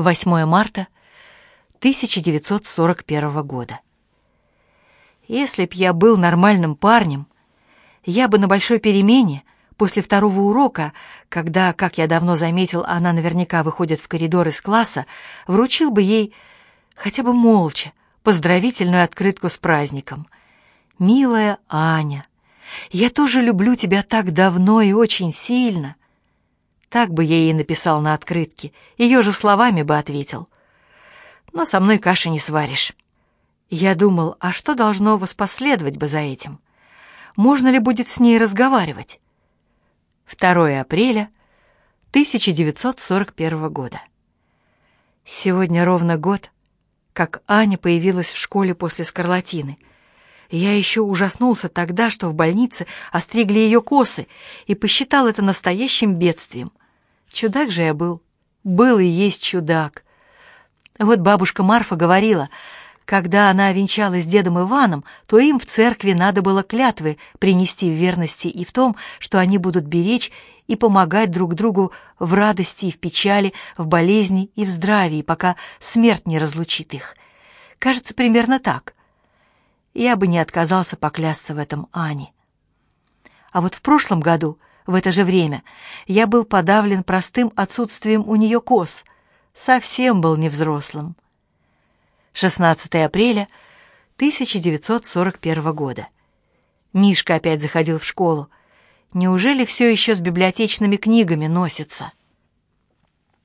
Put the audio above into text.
8 марта 1941 года. Если б я был нормальным парнем, я бы на большой перемене после второго урока, когда, как я давно заметил, она наверняка выходит в коридор из класса, вручил бы ей хотя бы молча поздравительную открытку с праздником. «Милая Аня, я тоже люблю тебя так давно и очень сильно». Так бы я ей написал на открытке, ее же словами бы ответил. Но со мной каши не сваришь. Я думал, а что должно воспоследовать бы за этим? Можно ли будет с ней разговаривать? 2 апреля 1941 года. Сегодня ровно год, как Аня появилась в школе после скарлатины. Я еще ужаснулся тогда, что в больнице остригли ее косы, и посчитал это настоящим бедствием. Чудак же я был. Был и есть чудак. Вот бабушка Марфа говорила, когда она венчалась с дедом Иваном, то им в церкви надо было клятвы принести в верности и в том, что они будут беречь и помогать друг другу в радости и в печали, в болезни и в здравии, пока смерть не разлучит их. Кажется, примерно так. Я бы не отказался поклясться в этом Ане. А вот в прошлом году — в это же время я был подавлен простым отсутствием у нее кос. Совсем был невзрослым. 16 апреля 1941 года. Мишка опять заходил в школу. Неужели все еще с библиотечными книгами носится?